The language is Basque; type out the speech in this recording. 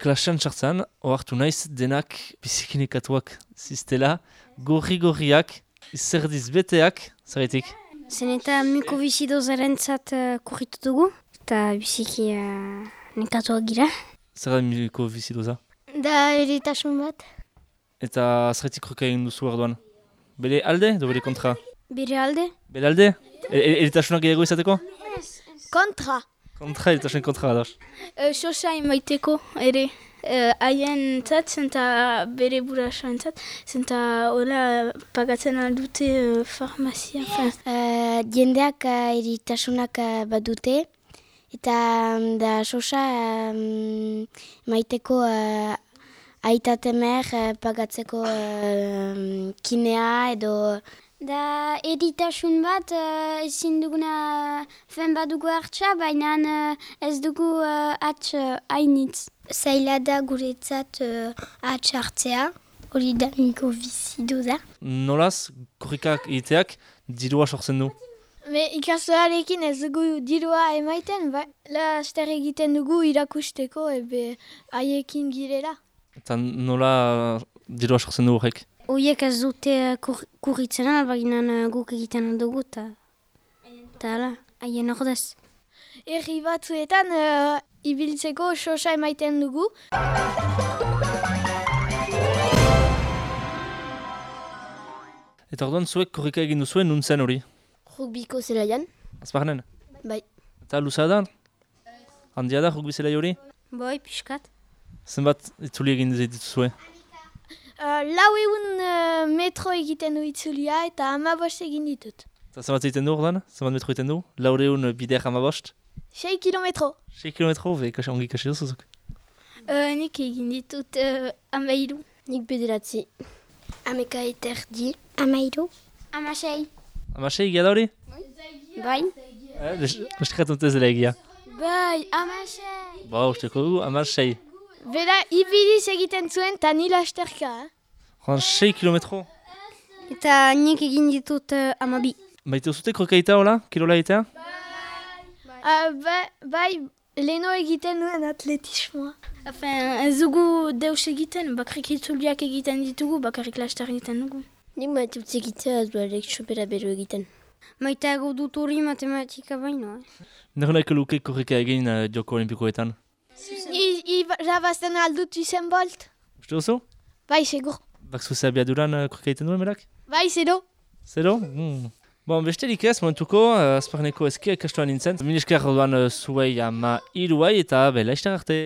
klasean txartzen, ohartu naiz denak bizikinekatuak ziztela, gorri-gorriak, izerdiz beteak, zerretik. Zen eta miko bizidozaren zat uh, kurritu dugu, eta biziki uh, nekatuak gira. Zer da miko bizidoza? Da eritasun bat. Eta zerretik kroka egin duzu orduan? Bere alde edo bere kontra? Bere alde? Bere alde? E- e- Eritasunak gehiago izateko? Kontra. Kontra, eritasunak kontra ados. Uh, Sosa imaiteko ere. Uh, Aien zat, zenta bere burasoan zat, zenta hola pagatzen aldute uh, farmazia. Fin. Uh, jendeak uh, eritasunak uh, badute, eta um, da sosa um, maiteko uh, aitatemer uh, pagatzeko uh, kinea edo Da eritasun bat uh, ezin duguna fen badugu hartza, baina uh, ez dugu uh, atx uh, hainitz. Zaila da guretzat uh, atx hartzea, hori da niko bizidu da. Nolaz, korrikak egiteak dirua sortzen du. Me ikasolarekin ez dugu dirua emaiten, ba, laster egiten dugu irakusteko ebe haiekin girela. Eta nola dirua sortzen du horrek. Oiek ez dute kur, kurritzen baina uh, guk egiten dugu, eta hala, haien ordez. Erri batzuetan uh, ibiltzeko sosa emaiten dugu. Eta orduan zuek korrika egin duzuen nuntzen hori. Rugbiko zelaian? Azparnen? Bai. Eta luza da? Handia da rugbi zelai hori? Boi, pixkat. Zenbat itzuli egin dituzue? Uh, lau egun uh, metro egiten du itzulia eta amabost egin ditut. Eta zenbat egiten du orduan? Zenbat metro egiten du? Laureun bider hamabost? 6 kilometro. 6 kilometro, be kasi ongi kasi duzuzuk. Uh, nik egin ditut uh, amairu. Nik bederatzi. Ameka eterdi. Amairu. Amasei. Amasei egia da hori? Bai. Eh, dut ez dela egia. Bai, amasei. Ba, usteko dugu, amasei. Bera, ibiliz egiten zuen eta ni lasterka. Eh? 6 kilometro. Eta nik egin ditut uh, amabi. Baite zute krokaita hola, kirola egitea? Uh, ba, bai, leno egiten duen atletismoa. Enfin, ez dugu deus egiten, bakarrik itzuliak egiten ditugu, bakarrik laster egiten dugu. Nik egitea ez duarek bero egiten. Dut hori matematika baino. Eh? Luke korrika egin uh, joko olimpikoetan. I, i rabazten aldut izen bolt? Uste duzu? Bai, segur. Bak zuze abiaduran uh, korrika egiten duen berak? Bai, zero. Zero? Mm. Bon, besterik ez, momentuko, uh, azparneko eskia ikastuan nintzen. Min esker orduan uh, zuei ama iruai eta bela arte.